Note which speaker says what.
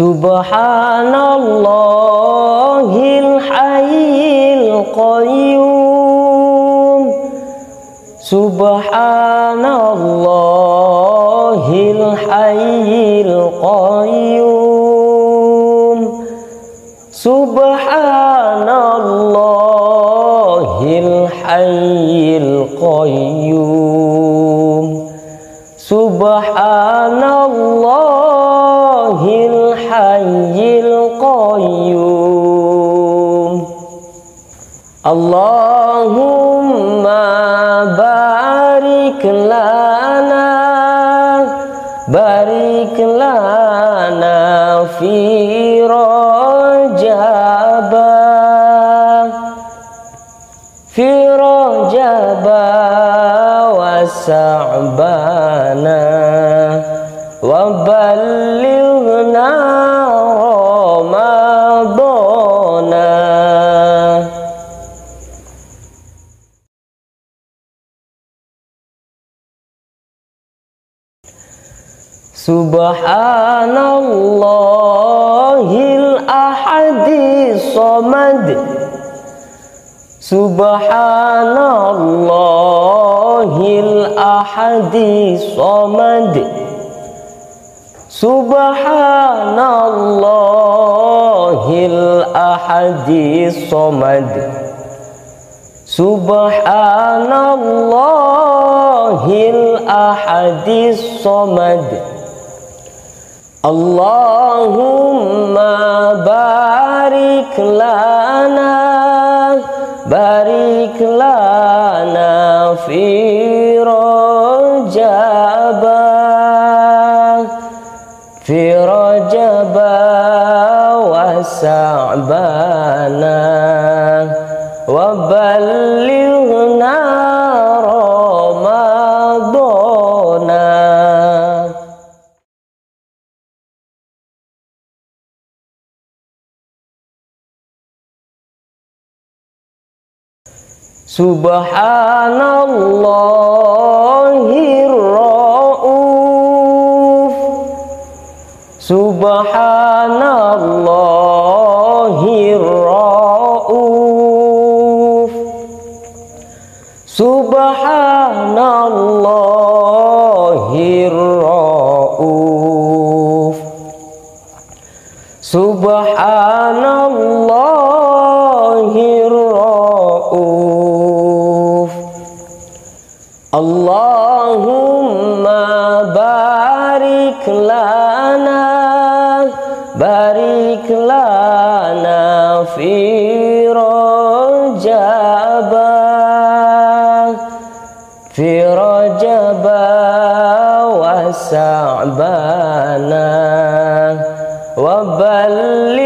Speaker 1: سبحان الله الحي القيوم. سبحان الله الحي القيوم. سبحان الله الحي القيوم. سبحان الله اللهم بارك لنا بارك لنا في رجب في رجب وسعبان وبلغنا سبحان الله الأحد الصمد سبحان الله الأحد الصمد سبحان الله الأحد الصمد اللهم بارك لنا بارك لنا في رجب في رجب وسعبان وبلغنا سبحان الله الرؤوف سبحان اللهم بارك لنا بارك لنا في رجب في رجب وسعبان وبلغنا